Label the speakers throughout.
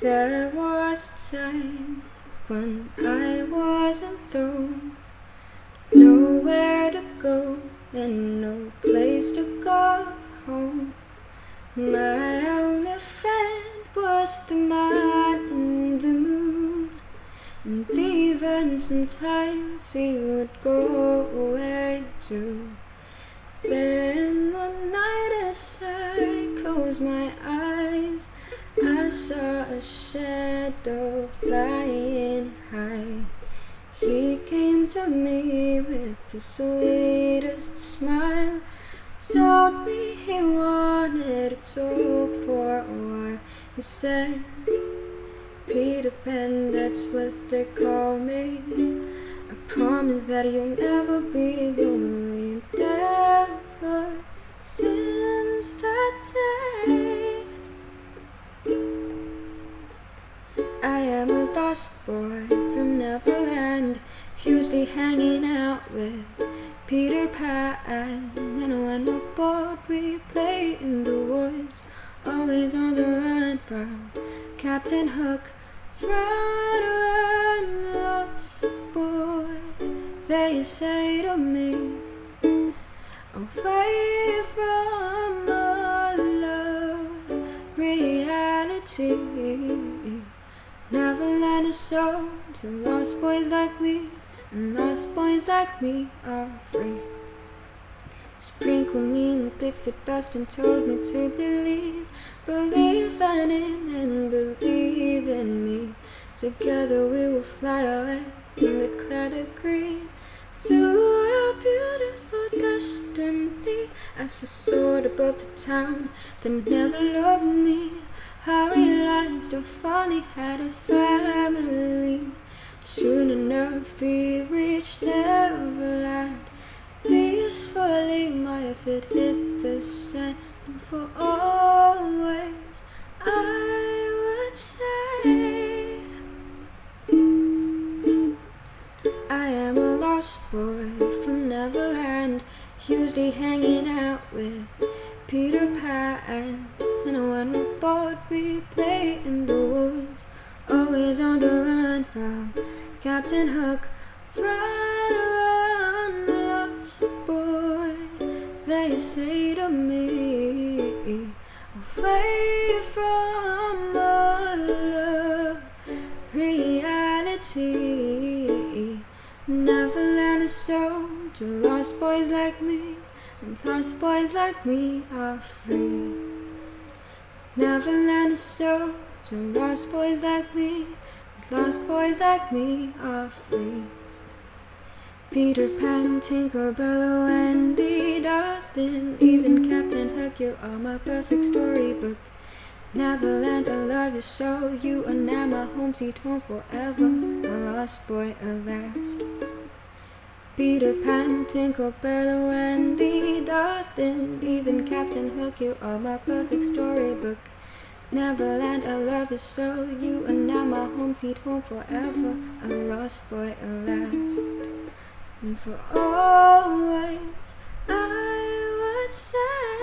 Speaker 1: There was a time when I was alone, nowhere to go and no place to go home. My only friend was the man in the moon, and even sometimes he would go away too. Then one night as I closed my eyes, shadow flying high. He came to me with the sweetest smile, told me he wanted to talk for a while. He said, Peter Pan, that's what they call me. I promise that you'll never be lonely. Ever since that day, lost boy from Neverland, usually hanging out with Peter Pan. And when we're bored, we play in the woods, always on the run from Captain Hook. Run, lost boy, they say to me, away from all love, reality. Neverland is sold to lost boys like me, and lost boys like me are free. Sprinkled me in pixie dust and told me to believe, believe in him and believe in me. Together we will fly away in the cloud of green to our beautiful destiny. As we soared above the town that never loved me, I realized I finally had a family. Soon enough we reached Neverland. Peacefully, my feet hit the sand, and for always I would say. I am a lost boy from Neverland, usually hanging out with Peter Pan. And when we're bored, we play in the woods, always on the run from Captain Hook. Run, run, lost boy, they say to me, away from all love, reality. Never Neverland is sold to lost boys like me, and lost boys like me are free. Neverland is sold to lost boys like me, lost boys like me are free. Peter Pan, Tinker, Tinkerbell, Wendy, Darling, even Captain Hook, you are my perfect storybook. Neverland, I love you so. You are now my home, sweet home forever. A lost boy at last. Peter Pan, Tinkerbell, Wendy, Darling, even Captain Hook, you are my perfect storybook. Neverland, I love you so. You are now my home, sweet home forever. A lost boy at last. And for always, I would say.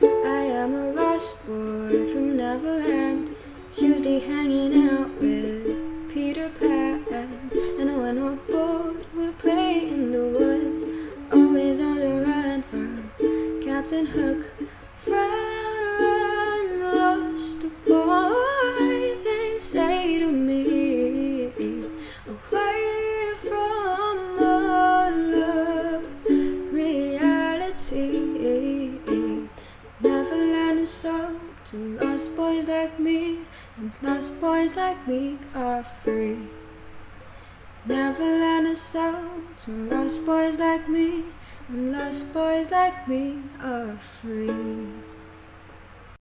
Speaker 1: I am a lost boy from Neverland, usually hanging out with Captain Hook. Run, lost boy, they say to me, away from all reality. Neverland is sold to lost boys like me, and lost boys like me are free. Never Neverland is song to lost boys like me, lost boys like me are free.